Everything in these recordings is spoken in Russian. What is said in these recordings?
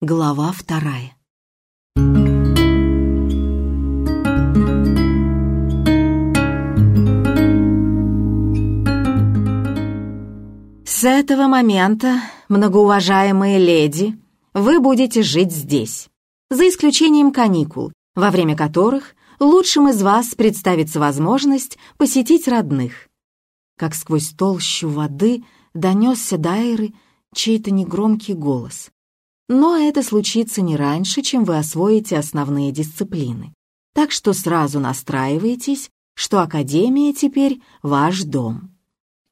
Глава вторая. С этого момента, многоуважаемые леди, вы будете жить здесь, за исключением каникул, во время которых лучшим из вас представится возможность посетить родных. Как сквозь толщу воды донесся Дайры чей-то негромкий голос. Но это случится не раньше, чем вы освоите основные дисциплины. Так что сразу настраивайтесь, что Академия теперь ваш дом.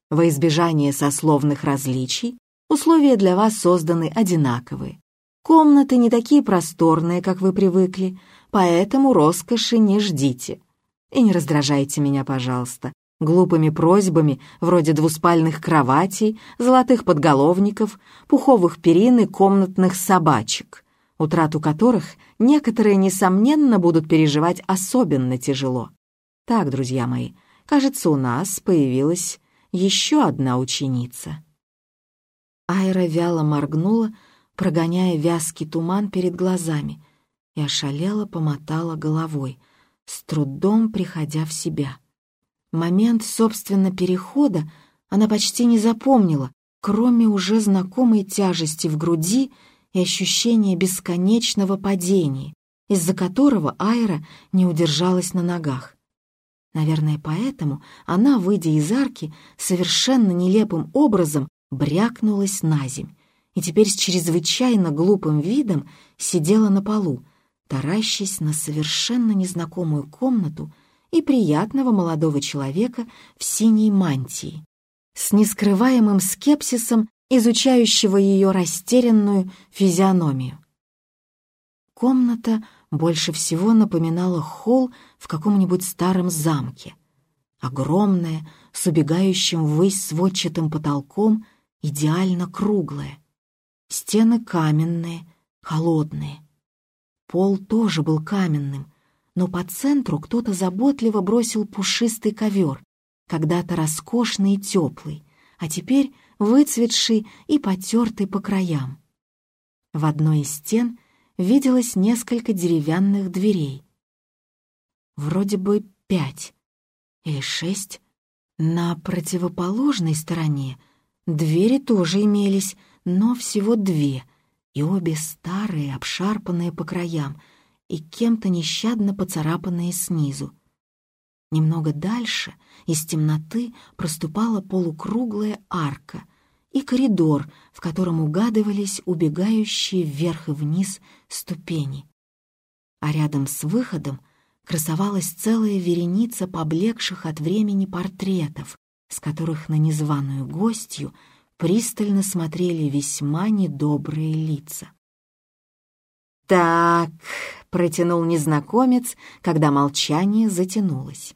Во избежание сословных различий условия для вас созданы одинаковые. Комнаты не такие просторные, как вы привыкли, поэтому роскоши не ждите. И не раздражайте меня, пожалуйста, глупыми просьбами вроде двуспальных кроватей, золотых подголовников, пуховых перин и комнатных собачек, утрату которых некоторые, несомненно, будут переживать особенно тяжело. Так, друзья мои, кажется, у нас появилась еще одна ученица. Айра вяло моргнула, прогоняя вязкий туман перед глазами, и ошалела помотала головой, с трудом приходя в себя. Момент, собственно, перехода она почти не запомнила, кроме уже знакомой тяжести в груди и ощущения бесконечного падения, из-за которого Айра не удержалась на ногах. Наверное, поэтому она, выйдя из арки, совершенно нелепым образом брякнулась на земь и теперь с чрезвычайно глупым видом сидела на полу, таращась на совершенно незнакомую комнату и приятного молодого человека в синей мантии, с нескрываемым скепсисом изучающего ее растерянную физиономию. Комната больше всего напоминала холл в каком-нибудь старом замке. Огромная, с убегающим ввысь сводчатым потолком, идеально круглая. Стены каменные, холодные. Пол тоже был каменным, но по центру кто-то заботливо бросил пушистый ковер, когда-то роскошный и теплый, а теперь выцветший и потертый по краям. В одной из стен виделось несколько деревянных дверей. Вроде бы пять или шесть. На противоположной стороне двери тоже имелись, но всего две, и обе старые, обшарпанные по краям — и кем-то нещадно поцарапанные снизу. Немного дальше из темноты проступала полукруглая арка и коридор, в котором угадывались убегающие вверх и вниз ступени. А рядом с выходом красовалась целая вереница поблекших от времени портретов, с которых на незваную гостью пристально смотрели весьма недобрые лица. «Так», — протянул незнакомец, когда молчание затянулось.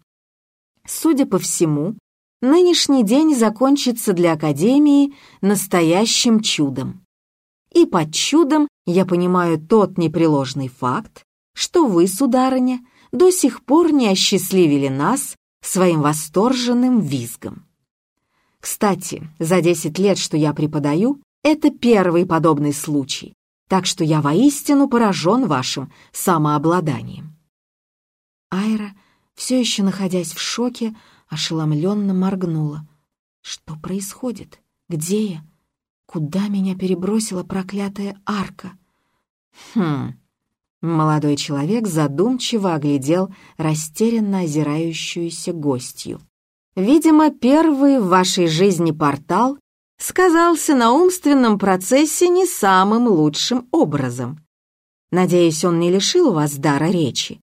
«Судя по всему, нынешний день закончится для Академии настоящим чудом. И под чудом я понимаю тот непреложный факт, что вы, сударыня, до сих пор не осчастливили нас своим восторженным визгом. Кстати, за десять лет, что я преподаю, это первый подобный случай, так что я воистину поражен вашим самообладанием». Айра, все еще находясь в шоке, ошеломленно моргнула. «Что происходит? Где я? Куда меня перебросила проклятая арка?» «Хм...» Молодой человек задумчиво оглядел растерянно озирающуюся гостью. «Видимо, первый в вашей жизни портал сказался на умственном процессе не самым лучшим образом. Надеюсь, он не лишил вас дара речи.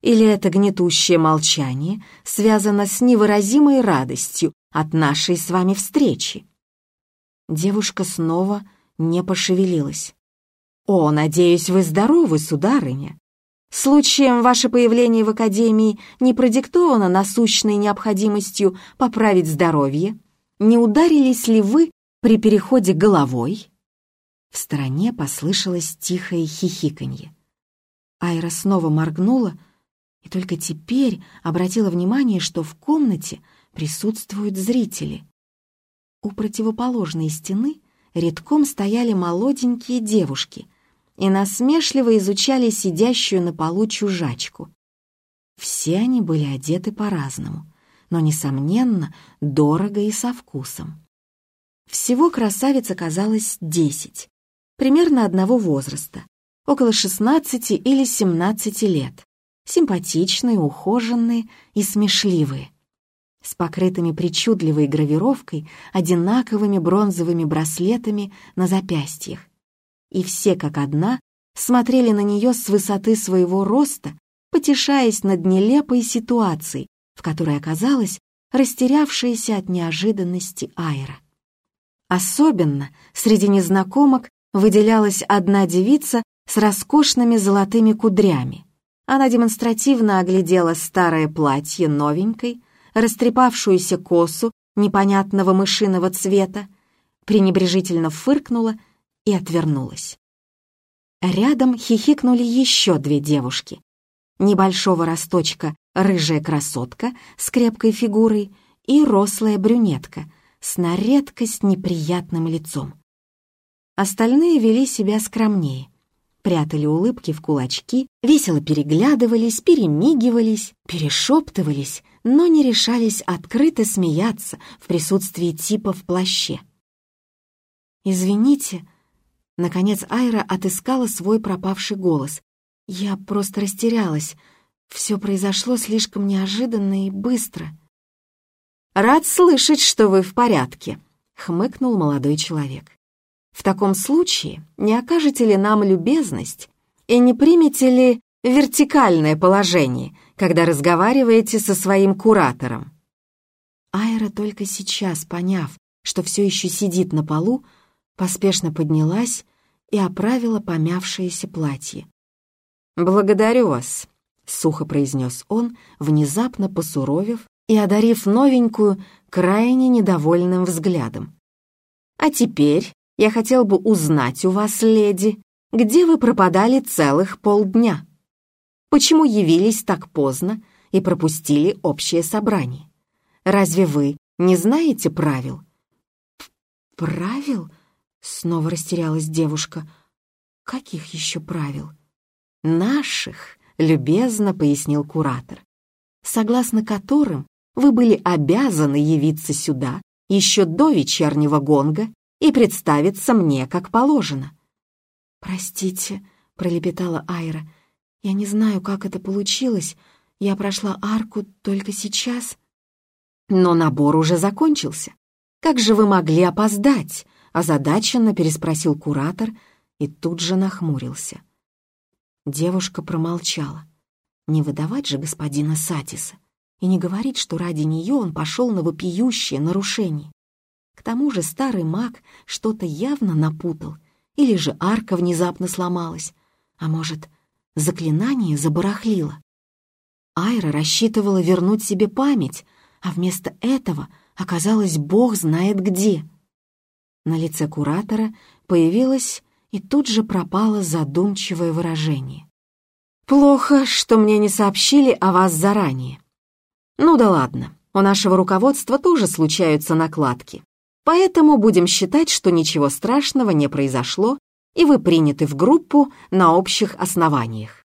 Или это гнетущее молчание связано с невыразимой радостью от нашей с вами встречи? Девушка снова не пошевелилась. «О, надеюсь, вы здоровы, сударыня. Случаем ваше появление в Академии не продиктовано насущной необходимостью поправить здоровье?» Не ударились ли вы при переходе головой?» В стороне послышалось тихое хихиканье. Айра снова моргнула и только теперь обратила внимание, что в комнате присутствуют зрители. У противоположной стены редком стояли молоденькие девушки, и насмешливо изучали сидящую на полу чужачку. Все они были одеты по-разному, но, несомненно, дорого и со вкусом. Всего красавиц оказалось десять, примерно одного возраста, около шестнадцати или семнадцати лет, симпатичные, ухоженные и смешливые, с покрытыми причудливой гравировкой одинаковыми бронзовыми браслетами на запястьях. И все как одна смотрели на нее с высоты своего роста, потешаясь над нелепой ситуацией, в которой оказалась растерявшаяся от неожиданности Айра. Особенно среди незнакомок выделялась одна девица с роскошными золотыми кудрями. Она демонстративно оглядела старое платье новенькой, растрепавшуюся косу непонятного мышиного цвета, пренебрежительно фыркнула и отвернулась. Рядом хихикнули еще две девушки. Небольшого росточка рыжая красотка с крепкой фигурой и рослая брюнетка с на редкость неприятным лицом. Остальные вели себя скромнее, прятали улыбки в кулачки, весело переглядывались, перемигивались, перешептывались, но не решались открыто смеяться в присутствии типа в плаще. «Извините», — наконец Айра отыскала свой пропавший голос. «Я просто растерялась. Все произошло слишком неожиданно и быстро». «Рад слышать, что вы в порядке», — хмыкнул молодой человек. В таком случае не окажете ли нам любезность и не примете ли вертикальное положение, когда разговариваете со своим куратором?» Айра только сейчас, поняв, что все еще сидит на полу, поспешно поднялась и оправила помявшееся платье. «Благодарю вас», — сухо произнес он, внезапно посуровев и одарив новенькую крайне недовольным взглядом. «А теперь я хотел бы узнать у вас, леди, где вы пропадали целых полдня? Почему явились так поздно и пропустили общее собрание? Разве вы не знаете правил?» «Правил?» — снова растерялась девушка. «Каких еще правил?» «Наших», — любезно пояснил куратор, «согласно которым вы были обязаны явиться сюда еще до вечернего гонга и представиться мне как положено». «Простите», — пролепетала Айра, — «я не знаю, как это получилось. Я прошла арку только сейчас». «Но набор уже закончился. Как же вы могли опоздать?» — озадаченно переспросил куратор и тут же нахмурился. Девушка промолчала. Не выдавать же господина Сатиса и не говорить, что ради нее он пошел на вопиющее нарушение. К тому же старый маг что-то явно напутал, или же арка внезапно сломалась, а может, заклинание забарахлило. Айра рассчитывала вернуть себе память, а вместо этого оказалось бог знает где. На лице куратора появилось и тут же пропало задумчивое выражение. «Плохо, что мне не сообщили о вас заранее. Ну да ладно, у нашего руководства тоже случаются накладки. Поэтому будем считать, что ничего страшного не произошло, и вы приняты в группу на общих основаниях.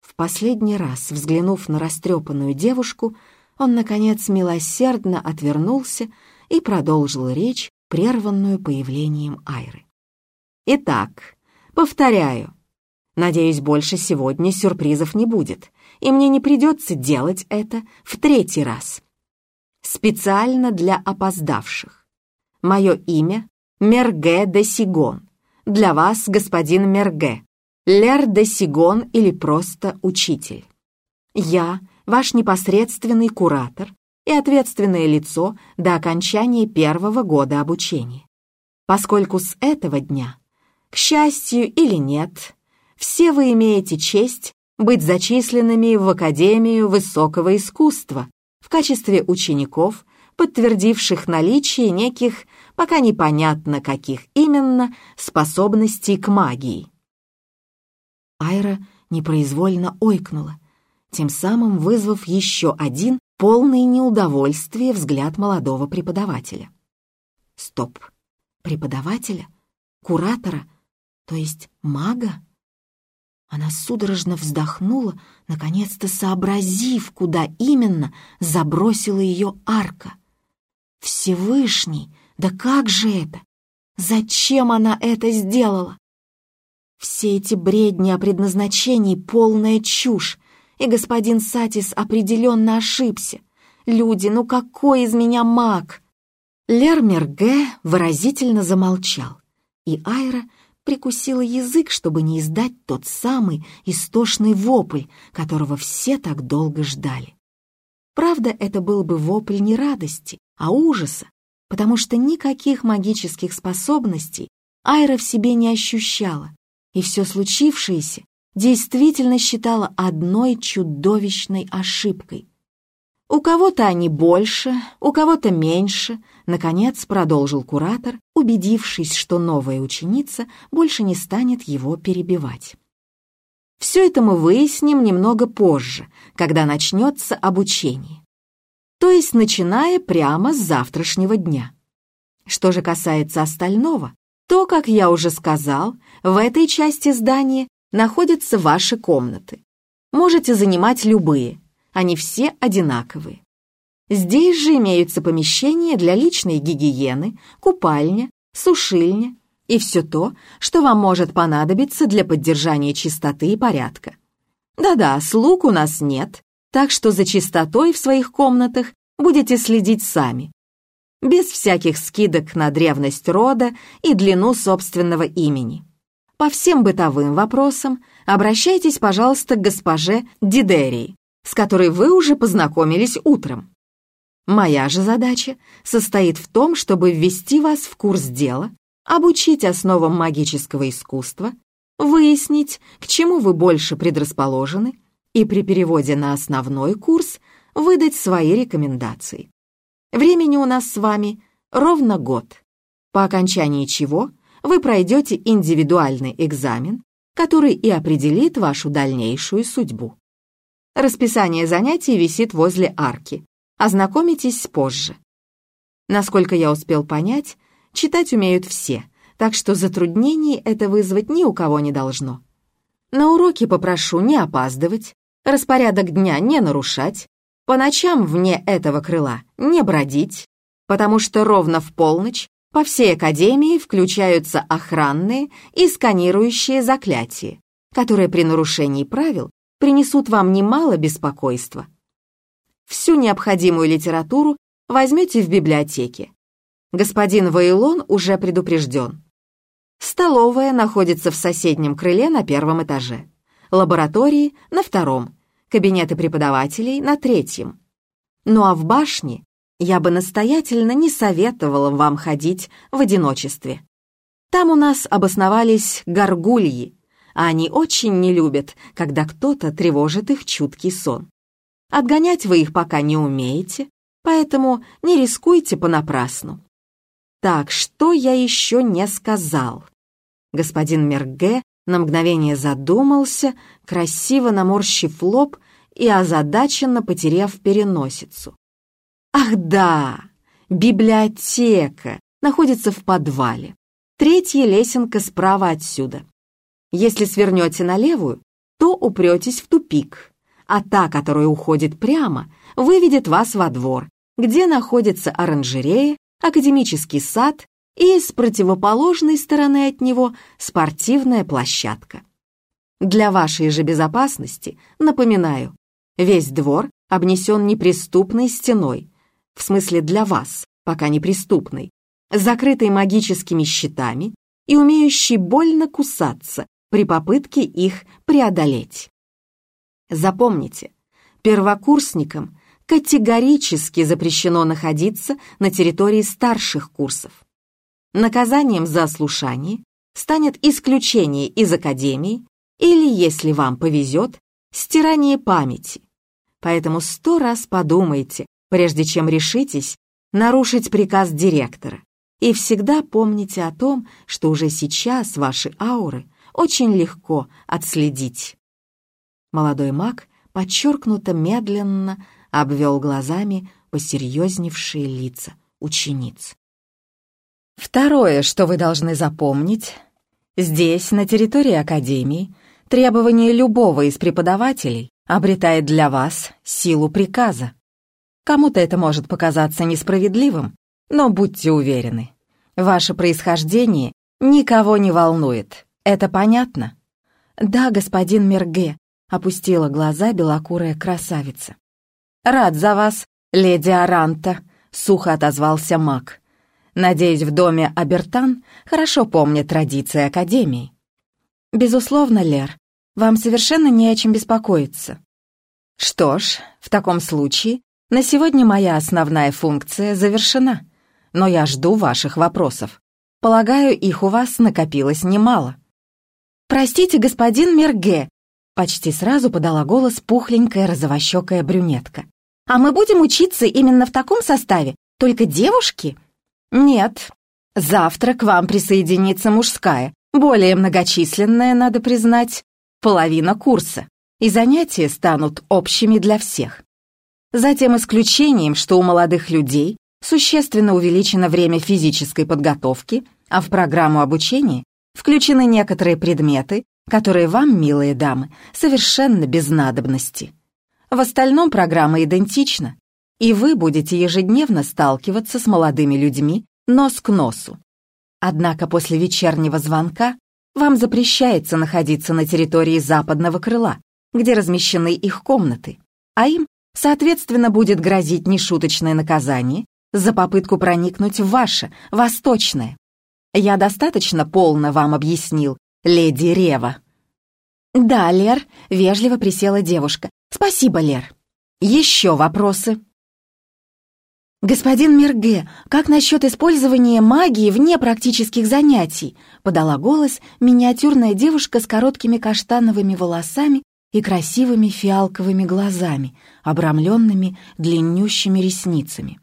В последний раз, взглянув на растрепанную девушку, он, наконец, милосердно отвернулся и продолжил речь, прерванную появлением Айры. «Итак, повторяю, надеюсь, больше сегодня сюрпризов не будет, и мне не придется делать это в третий раз. Специально для опоздавших. Мое имя — Мерге де Сигон. Для вас, господин Мерге, Лер де Сигон или просто учитель. Я — ваш непосредственный куратор и ответственное лицо до окончания первого года обучения. Поскольку с этого дня, к счастью или нет, все вы имеете честь быть зачисленными в Академию Высокого Искусства в качестве учеников подтвердивших наличие неких, пока непонятно каких именно, способностей к магии. Айра непроизвольно ойкнула, тем самым вызвав еще один полный неудовольствие взгляд молодого преподавателя. Стоп. Преподавателя? Куратора? То есть мага? Она судорожно вздохнула, наконец-то сообразив, куда именно забросила ее арка. Всевышний, да как же это? Зачем она это сделала? Все эти бредни о предназначении — полная чушь, и господин Сатис определенно ошибся. Люди, ну какой из меня маг? Лермер Г. выразительно замолчал, и Айра прикусила язык, чтобы не издать тот самый истошный вопль, которого все так долго ждали. Правда, это был бы вопль не радости, а ужаса, потому что никаких магических способностей Айра в себе не ощущала, и все случившееся действительно считала одной чудовищной ошибкой. У кого-то они больше, у кого-то меньше, наконец продолжил куратор, убедившись, что новая ученица больше не станет его перебивать. Все это мы выясним немного позже, когда начнется обучение. То есть начиная прямо с завтрашнего дня. Что же касается остального, то, как я уже сказал, в этой части здания находятся ваши комнаты. Можете занимать любые, они все одинаковые. Здесь же имеются помещения для личной гигиены, купальня, сушильня и все то, что вам может понадобиться для поддержания чистоты и порядка. Да-да, слуг у нас нет, так что за чистотой в своих комнатах будете следить сами. Без всяких скидок на древность рода и длину собственного имени. По всем бытовым вопросам обращайтесь, пожалуйста, к госпоже Дидерии, с которой вы уже познакомились утром. Моя же задача состоит в том, чтобы ввести вас в курс дела, обучить основам магического искусства, выяснить, к чему вы больше предрасположены, и при переводе на основной курс выдать свои рекомендации. Времени у нас с вами ровно год, по окончании чего вы пройдете индивидуальный экзамен, который и определит вашу дальнейшую судьбу. Расписание занятий висит возле арки. Ознакомитесь позже. Насколько я успел понять, читать умеют все, так что затруднений это вызвать ни у кого не должно. На уроки попрошу не опаздывать, распорядок дня не нарушать, по ночам вне этого крыла не бродить, потому что ровно в полночь по всей Академии включаются охранные и сканирующие заклятия, которые при нарушении правил принесут вам немало беспокойства. Всю необходимую литературу возьмете в библиотеке. Господин Вейлон уже предупрежден. Столовая находится в соседнем крыле на первом этаже, лаборатории — на втором, кабинеты преподавателей — на третьем. Ну а в башне я бы настоятельно не советовала вам ходить в одиночестве. Там у нас обосновались горгульи, а они очень не любят, когда кто-то тревожит их чуткий сон. Отгонять вы их пока не умеете, поэтому не рискуйте понапрасну. Так, что я еще не сказал? Господин Мерге на мгновение задумался, красиво наморщив лоб и озадаченно потеряв переносицу. Ах да, библиотека находится в подвале. Третья лесенка справа отсюда. Если свернете на левую, то упретесь в тупик, а та, которая уходит прямо, выведет вас во двор, где находится оранжерея, академический сад и с противоположной стороны от него спортивная площадка. Для вашей же безопасности, напоминаю, весь двор обнесен неприступной стеной, в смысле для вас, пока неприступной, закрытой магическими щитами и умеющей больно кусаться при попытке их преодолеть. Запомните, первокурсникам категорически запрещено находиться на территории старших курсов. Наказанием за ослушание станет исключение из академии или, если вам повезет, стирание памяти. Поэтому сто раз подумайте, прежде чем решитесь нарушить приказ директора. И всегда помните о том, что уже сейчас ваши ауры очень легко отследить. Молодой маг подчеркнуто медленно обвел глазами посерьезневшие лица учениц. Второе, что вы должны запомнить, Здесь, на территории Академии, требование любого из преподавателей обретает для вас силу приказа. Кому-то это может показаться несправедливым, но будьте уверены, ваше происхождение никого не волнует. Это понятно? Да, господин Мерге, опустила глаза белокурая красавица. Рад за вас, леди Аранта, сухо отозвался маг. Надеюсь, в доме Абертан хорошо помнят традиции Академии. Безусловно, Лер, вам совершенно не о чем беспокоиться. Что ж, в таком случае на сегодня моя основная функция завершена, но я жду ваших вопросов. Полагаю, их у вас накопилось немало. «Простите, господин Мерге», — почти сразу подала голос пухленькая розовощекая брюнетка. «А мы будем учиться именно в таком составе? Только девушки?» «Нет. Завтра к вам присоединится мужская, более многочисленная, надо признать, половина курса, и занятия станут общими для всех. За тем исключением, что у молодых людей существенно увеличено время физической подготовки, а в программу обучения включены некоторые предметы, которые вам, милые дамы, совершенно без надобности. В остальном программа идентична, и вы будете ежедневно сталкиваться с молодыми людьми нос к носу. Однако после вечернего звонка вам запрещается находиться на территории западного крыла, где размещены их комнаты, а им, соответственно, будет грозить нешуточное наказание за попытку проникнуть в ваше, восточное. Я достаточно полно вам объяснил, леди Рева. Да, Лер, вежливо присела девушка. Спасибо, Лер. Еще вопросы? «Господин Мерге, как насчет использования магии вне практических занятий?» — подала голос миниатюрная девушка с короткими каштановыми волосами и красивыми фиалковыми глазами, обрамленными длиннющими ресницами.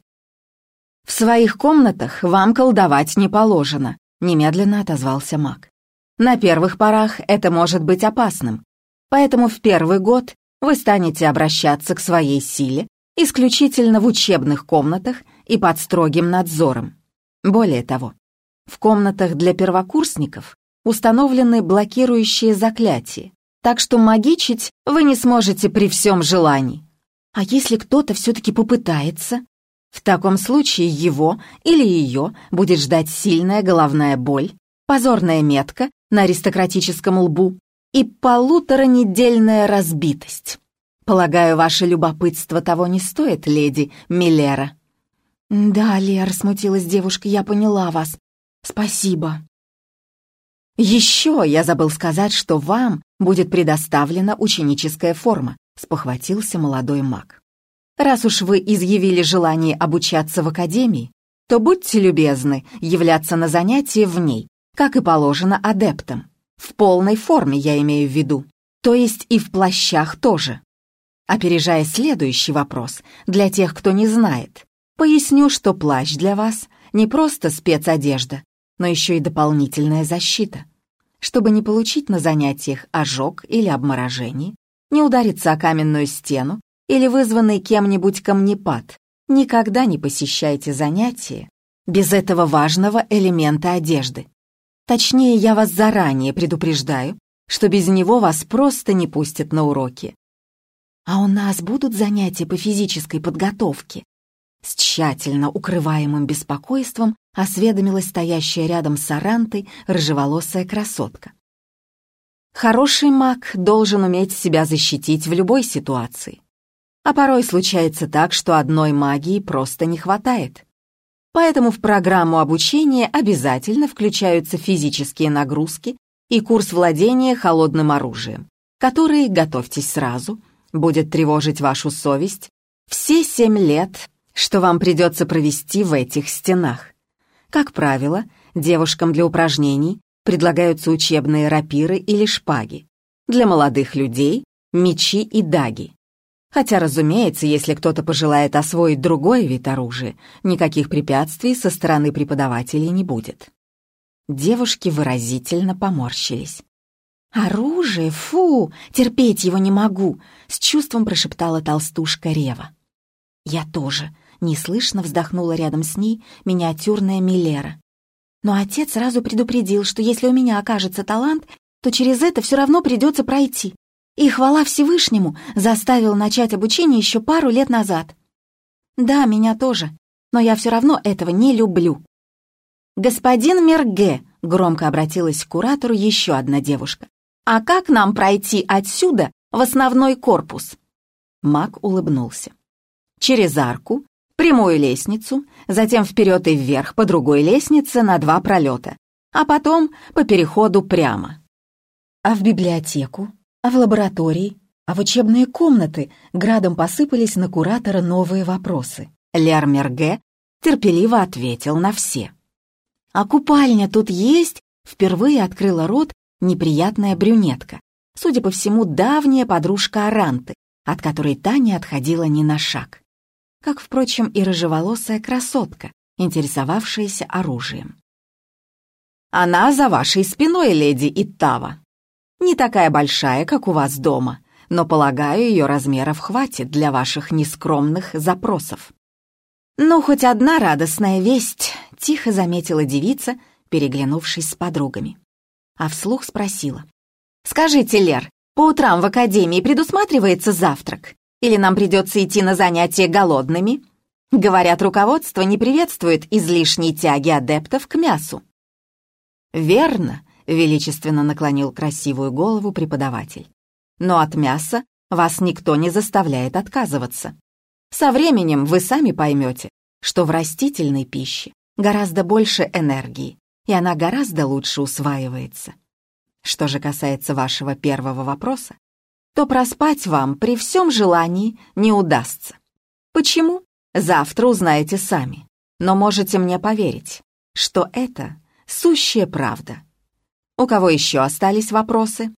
«В своих комнатах вам колдовать не положено», — немедленно отозвался маг. «На первых порах это может быть опасным, поэтому в первый год вы станете обращаться к своей силе исключительно в учебных комнатах и под строгим надзором. Более того, в комнатах для первокурсников установлены блокирующие заклятия, так что магичить вы не сможете при всем желании. А если кто-то все-таки попытается? В таком случае его или ее будет ждать сильная головная боль, позорная метка на аристократическом лбу и полуторанедельная разбитость. Полагаю, ваше любопытство того не стоит, леди Миллера». «Да, Лер», — смутилась девушка, — «я поняла вас. Спасибо». «Еще я забыл сказать, что вам будет предоставлена ученическая форма», — спохватился молодой маг. «Раз уж вы изъявили желание обучаться в академии, то будьте любезны являться на занятия в ней, как и положено адептам. В полной форме я имею в виду, то есть и в плащах тоже. Опережая следующий вопрос, для тех, кто не знает, поясню, что плащ для вас не просто спецодежда, но еще и дополнительная защита. Чтобы не получить на занятиях ожог или обморожение, не удариться о каменную стену или вызванный кем-нибудь камнепад, никогда не посещайте занятия без этого важного элемента одежды. Точнее, я вас заранее предупреждаю, что без него вас просто не пустят на уроки, «А у нас будут занятия по физической подготовке?» С тщательно укрываемым беспокойством осведомилась стоящая рядом с Арантой рыжеволосая красотка. Хороший маг должен уметь себя защитить в любой ситуации. А порой случается так, что одной магии просто не хватает. Поэтому в программу обучения обязательно включаются физические нагрузки и курс владения холодным оружием, которые, готовьтесь сразу, будет тревожить вашу совесть все семь лет, что вам придется провести в этих стенах. Как правило, девушкам для упражнений предлагаются учебные рапиры или шпаги. Для молодых людей — мечи и даги. Хотя, разумеется, если кто-то пожелает освоить другой вид оружия, никаких препятствий со стороны преподавателей не будет. Девушки выразительно поморщились. «Оружие? Фу! Терпеть его не могу!» — с чувством прошептала толстушка Рева. «Я тоже!» — неслышно вздохнула рядом с ней миниатюрная Милера. Но отец сразу предупредил, что если у меня окажется талант, то через это все равно придется пройти. И хвала Всевышнему заставил начать обучение еще пару лет назад. Да, меня тоже, но я все равно этого не люблю. «Господин Мерге», — громко обратилась к куратору еще одна девушка, «а как нам пройти отсюда в основной корпус?» Мак улыбнулся. «Через арку, прямую лестницу, затем вперед и вверх по другой лестнице на два пролета, а потом по переходу прямо. А в библиотеку, а в лаборатории, а в учебные комнаты градом посыпались на куратора новые вопросы. Лер Мерге терпеливо ответил на все. «А купальня тут есть?» Впервые открыла рот неприятная брюнетка. Судя по всему, давняя подружка Аранты, от которой та не отходила ни на шаг. Как, впрочем, и рыжеволосая красотка, интересовавшаяся оружием. «Она за вашей спиной, леди Иттава. Не такая большая, как у вас дома, но, полагаю, ее размеров хватит для ваших нескромных запросов». «Ну, хоть одна радостная весть», — тихо заметила девица, переглянувшись с подругами. А вслух спросила. «Скажите, Лер, по утрам в академии предусматривается завтрак? Или нам придется идти на занятия голодными?» Говорят, руководство не приветствует излишней тяги адептов к мясу. «Верно», — величественно наклонил красивую голову преподаватель. «Но от мяса вас никто не заставляет отказываться. Со временем вы сами поймете, что в растительной пище гораздо больше энергии, и она гораздо лучше усваивается. Что же касается вашего первого вопроса, то проспать вам при всем желании не удастся. Почему? Завтра узнаете сами. Но можете мне поверить, что это сущая правда. У кого еще остались вопросы?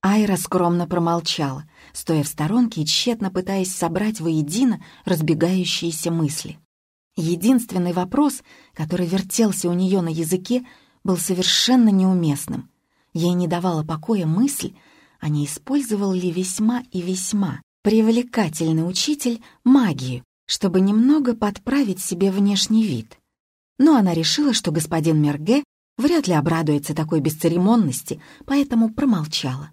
Айра скромно промолчала, стоя в сторонке и тщетно пытаясь собрать воедино разбегающиеся мысли. Единственный вопрос, который вертелся у нее на языке, был совершенно неуместным. Ей не давала покоя мысль, а не использовал ли весьма и весьма привлекательный учитель магию, чтобы немного подправить себе внешний вид. Но она решила, что господин Мерге вряд ли обрадуется такой бесцеремонности, поэтому промолчала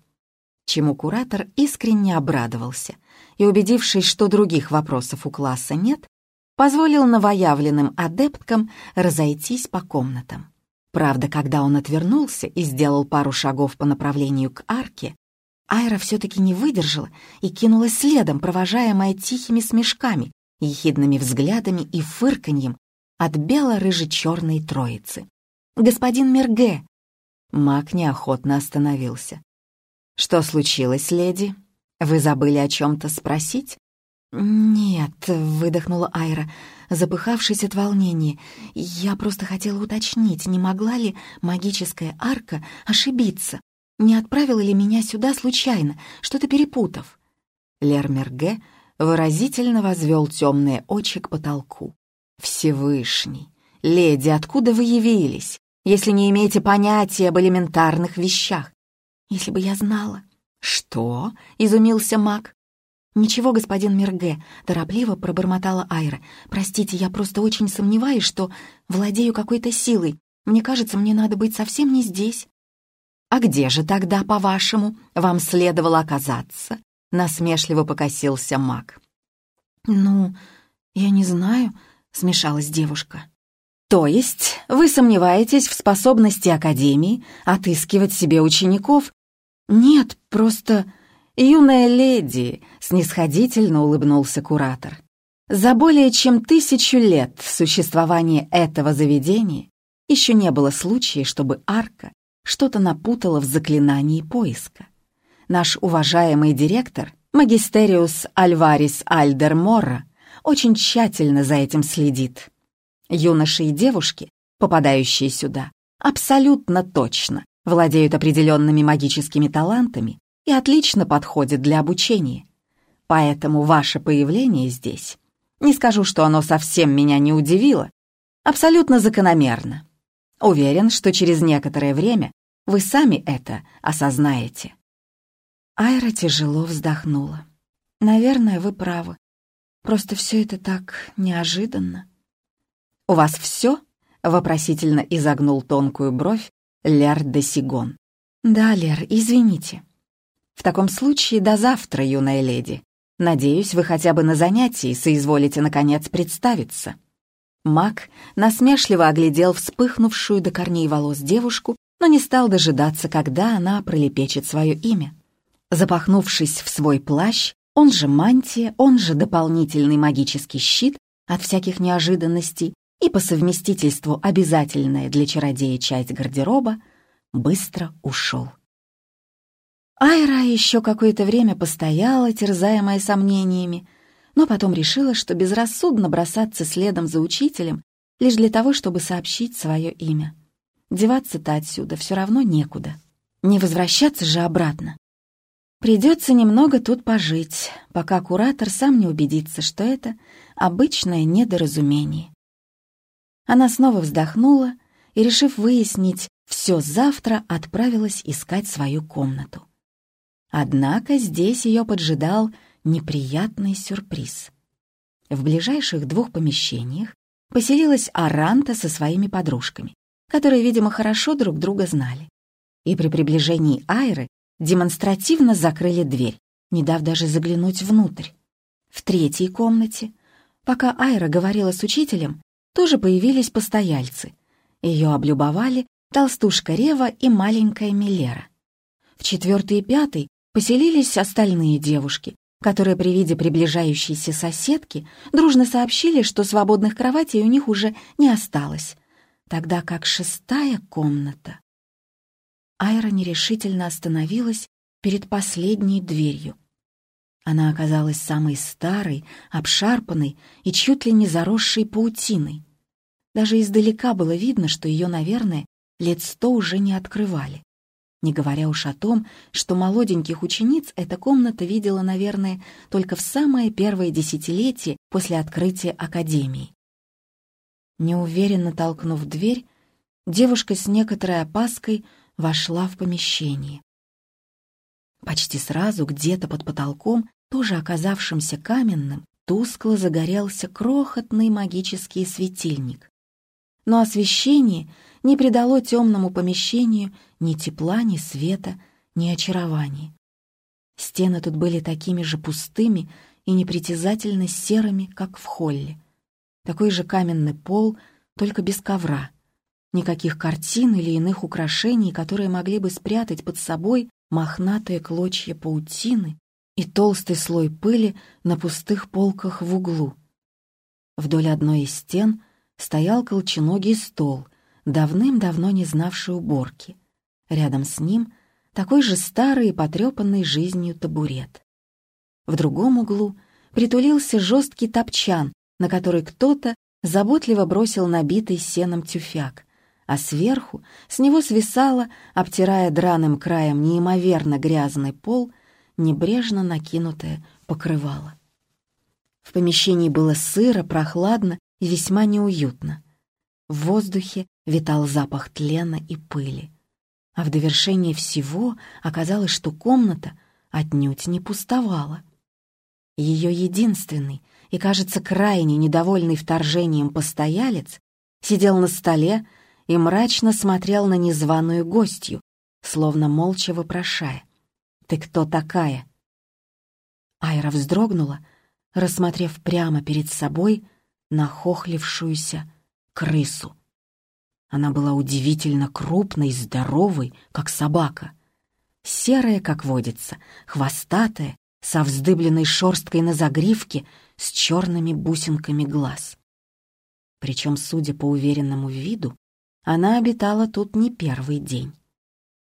чему куратор искренне обрадовался и, убедившись, что других вопросов у класса нет, позволил новоявленным адепткам разойтись по комнатам. Правда, когда он отвернулся и сделал пару шагов по направлению к арке, Айра все-таки не выдержала и кинулась следом, провожаемая тихими смешками, ехидными взглядами и фырканьем от бело-рыже-черной троицы. «Господин Мерге!» Маг неохотно остановился. «Что случилось, леди? Вы забыли о чем-то спросить?» «Нет», — выдохнула Айра, запыхавшись от волнения. «Я просто хотела уточнить, не могла ли магическая арка ошибиться? Не отправила ли меня сюда случайно, что-то перепутав?» Лермерге выразительно возвел темные очи к потолку. «Всевышний! Леди, откуда вы явились, если не имеете понятия об элементарных вещах? «Если бы я знала». «Что?» — изумился маг. «Ничего, господин Мерге», — торопливо пробормотала Айра. «Простите, я просто очень сомневаюсь, что владею какой-то силой. Мне кажется, мне надо быть совсем не здесь». «А где же тогда, по-вашему, вам следовало оказаться?» — насмешливо покосился маг. «Ну, я не знаю», — смешалась девушка. «То есть вы сомневаетесь в способности Академии отыскивать себе учеников «Нет, просто...» «Юная леди», — снисходительно улыбнулся куратор. «За более чем тысячу лет существования этого заведения еще не было случая, чтобы арка что-то напутала в заклинании поиска. Наш уважаемый директор, магистериус Альварис Альдер Морра, очень тщательно за этим следит. Юноши и девушки, попадающие сюда, абсолютно точно владеют определенными магическими талантами и отлично подходят для обучения. Поэтому ваше появление здесь, не скажу, что оно совсем меня не удивило, абсолютно закономерно. Уверен, что через некоторое время вы сами это осознаете. Айра тяжело вздохнула. «Наверное, вы правы. Просто все это так неожиданно». «У вас все?» — вопросительно изогнул тонкую бровь Лер де Сигон. «Да, Лер, извините». «В таком случае до завтра, юная леди. Надеюсь, вы хотя бы на занятии соизволите, наконец, представиться». Мак насмешливо оглядел вспыхнувшую до корней волос девушку, но не стал дожидаться, когда она пролепечет свое имя. Запахнувшись в свой плащ, он же мантия, он же дополнительный магический щит от всяких неожиданностей и по совместительству обязательная для чародея часть гардероба, быстро ушел. Айра еще какое-то время постояла, терзаемая сомнениями, но потом решила, что безрассудно бросаться следом за учителем лишь для того, чтобы сообщить свое имя. Деваться-то отсюда все равно некуда. Не возвращаться же обратно. Придется немного тут пожить, пока куратор сам не убедится, что это обычное недоразумение. Она снова вздохнула и, решив выяснить все завтра, отправилась искать свою комнату. Однако здесь ее поджидал неприятный сюрприз. В ближайших двух помещениях поселилась Аранта со своими подружками, которые, видимо, хорошо друг друга знали. И при приближении Айры демонстративно закрыли дверь, не дав даже заглянуть внутрь. В третьей комнате, пока Айра говорила с учителем, тоже появились постояльцы. Ее облюбовали толстушка Рева и маленькая Милера. В четвертой и пятой поселились остальные девушки, которые при виде приближающейся соседки дружно сообщили, что свободных кроватей у них уже не осталось, тогда как шестая комната... Айра нерешительно остановилась перед последней дверью. Она оказалась самой старой, обшарпанной и чуть ли не заросшей паутиной. Даже издалека было видно, что ее, наверное, лет сто уже не открывали. Не говоря уж о том, что молоденьких учениц эта комната видела, наверное, только в самое первое десятилетие после открытия академии. Неуверенно толкнув дверь, девушка с некоторой опаской вошла в помещение. Почти сразу где-то под потолком, тоже оказавшимся каменным, тускло загорелся крохотный магический светильник но освещение не придало темному помещению ни тепла, ни света, ни очарования. Стены тут были такими же пустыми и непритязательно серыми, как в холле. Такой же каменный пол, только без ковра. Никаких картин или иных украшений, которые могли бы спрятать под собой мохнатые клочья паутины и толстый слой пыли на пустых полках в углу. Вдоль одной из стен стоял колченогий стол, давным-давно не знавший уборки. Рядом с ним такой же старый и потрепанный жизнью табурет. В другом углу притулился жесткий топчан, на который кто-то заботливо бросил набитый сеном тюфяк, а сверху с него свисало, обтирая драным краем неимоверно грязный пол, небрежно накинутое покрывало. В помещении было сыро, прохладно и весьма неуютно. В воздухе витал запах тлена и пыли. А в довершение всего оказалось, что комната отнюдь не пустовала. Ее единственный и, кажется, крайне недовольный вторжением постоялец сидел на столе и мрачно смотрел на незваную гостью, словно молча вопрошая. «Ты кто такая?» Айра вздрогнула, рассмотрев прямо перед собой нахохлившуюся крысу. Она была удивительно крупной, здоровой, как собака. Серая, как водится, хвостатая, со вздыбленной шерсткой на загривке, с черными бусинками глаз. Причем, судя по уверенному виду, она обитала тут не первый день.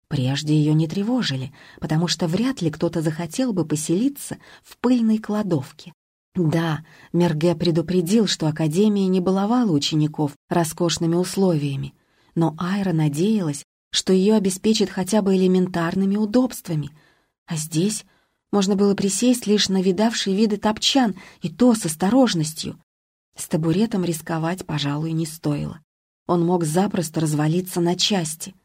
Прежде ее не тревожили, потому что вряд ли кто-то захотел бы поселиться в пыльной кладовке. Да, Мерге предупредил, что Академия не баловала учеников роскошными условиями, но Айра надеялась, что ее обеспечит хотя бы элементарными удобствами. А здесь можно было присесть лишь на видавший виды топчан, и то с осторожностью. С табуретом рисковать, пожалуй, не стоило. Он мог запросто развалиться на части.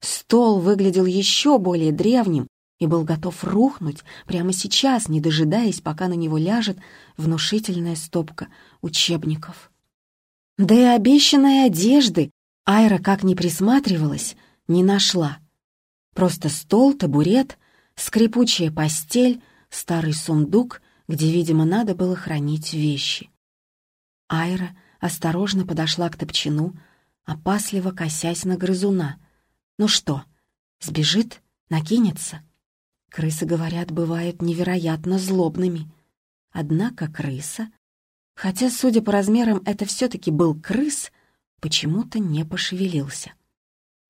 Стол выглядел еще более древним и был готов рухнуть прямо сейчас, не дожидаясь, пока на него ляжет внушительная стопка учебников. Да и обещанной одежды Айра, как ни присматривалась, не нашла. Просто стол, табурет, скрипучая постель, старый сундук, где, видимо, надо было хранить вещи. Айра осторожно подошла к топчину, опасливо косясь на грызуна. Ну что, сбежит, накинется? Крысы, говорят, бывают невероятно злобными. Однако крыса, хотя, судя по размерам, это все-таки был крыс, почему-то не пошевелился.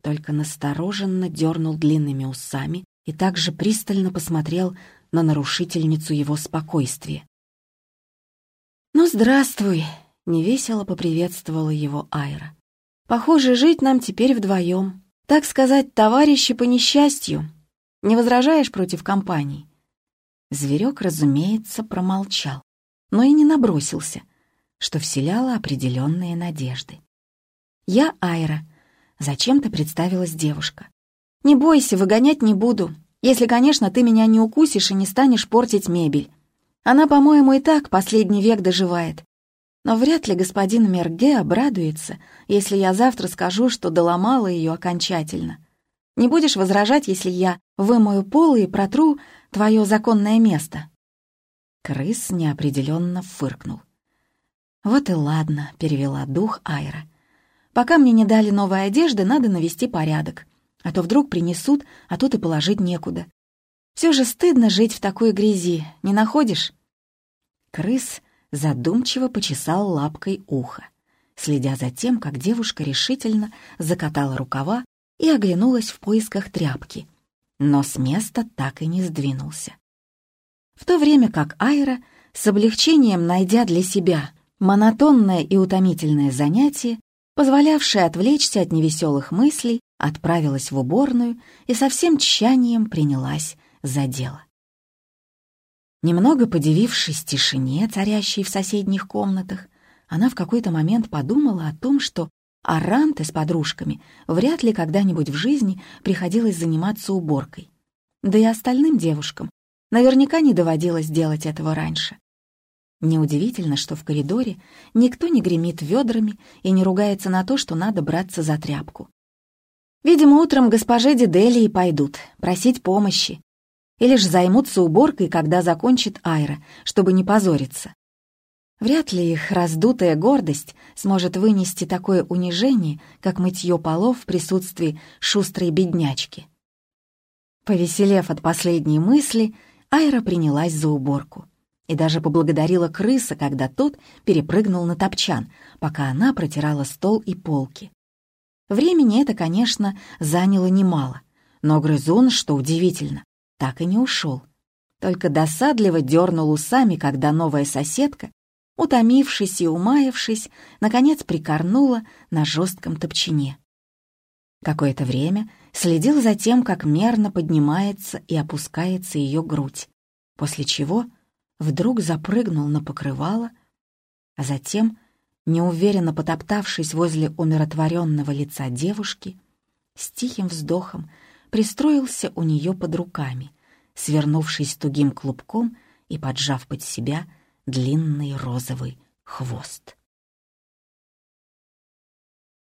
Только настороженно дернул длинными усами и также пристально посмотрел на нарушительницу его спокойствия. «Ну, здравствуй!» — невесело поприветствовала его Айра. «Похоже, жить нам теперь вдвоем. Так сказать, товарищи по несчастью. Не возражаешь против компании?» Зверек, разумеется, промолчал, но и не набросился, что вселяло определенные надежды. «Я Айра», — зачем-то представилась девушка. «Не бойся, выгонять не буду, если, конечно, ты меня не укусишь и не станешь портить мебель. Она, по-моему, и так последний век доживает. Но вряд ли господин Мерге обрадуется, если я завтра скажу, что доломала ее окончательно. Не будешь возражать, если я вымою пол и протру твое законное место?» Крыс неопределенно фыркнул. «Вот и ладно», — перевела дух Айра. Пока мне не дали новой одежды, надо навести порядок. А то вдруг принесут, а тут и положить некуда. Все же стыдно жить в такой грязи, не находишь?» Крыс задумчиво почесал лапкой ухо, следя за тем, как девушка решительно закатала рукава и оглянулась в поисках тряпки, но с места так и не сдвинулся. В то время как Айра, с облегчением найдя для себя монотонное и утомительное занятие, позволявшая отвлечься от невеселых мыслей, отправилась в уборную и со всем тщанием принялась за дело. Немного подивившись тишине, царящей в соседних комнатах, она в какой-то момент подумала о том, что Аранте с подружками вряд ли когда-нибудь в жизни приходилось заниматься уборкой. Да и остальным девушкам наверняка не доводилось делать этого раньше. Неудивительно, что в коридоре никто не гремит ведрами и не ругается на то, что надо браться за тряпку. Видимо, утром госпоже Диделии пойдут просить помощи. Или же займутся уборкой, когда закончит Айра, чтобы не позориться. Вряд ли их раздутая гордость сможет вынести такое унижение, как мытье полов в присутствии шустрой беднячки. Повеселев от последней мысли, Айра принялась за уборку и даже поблагодарила крыса, когда тот перепрыгнул на топчан, пока она протирала стол и полки. Времени это, конечно, заняло немало, но грызун, что удивительно, так и не ушел. Только досадливо дернул усами, когда новая соседка, утомившись и умаявшись, наконец прикорнула на жестком топчине. Какое-то время следил за тем, как мерно поднимается и опускается ее грудь, после чего — вдруг запрыгнул на покрывало, а затем, неуверенно потоптавшись возле умиротворенного лица девушки, с тихим вздохом пристроился у нее под руками, свернувшись тугим клубком и поджав под себя длинный розовый хвост.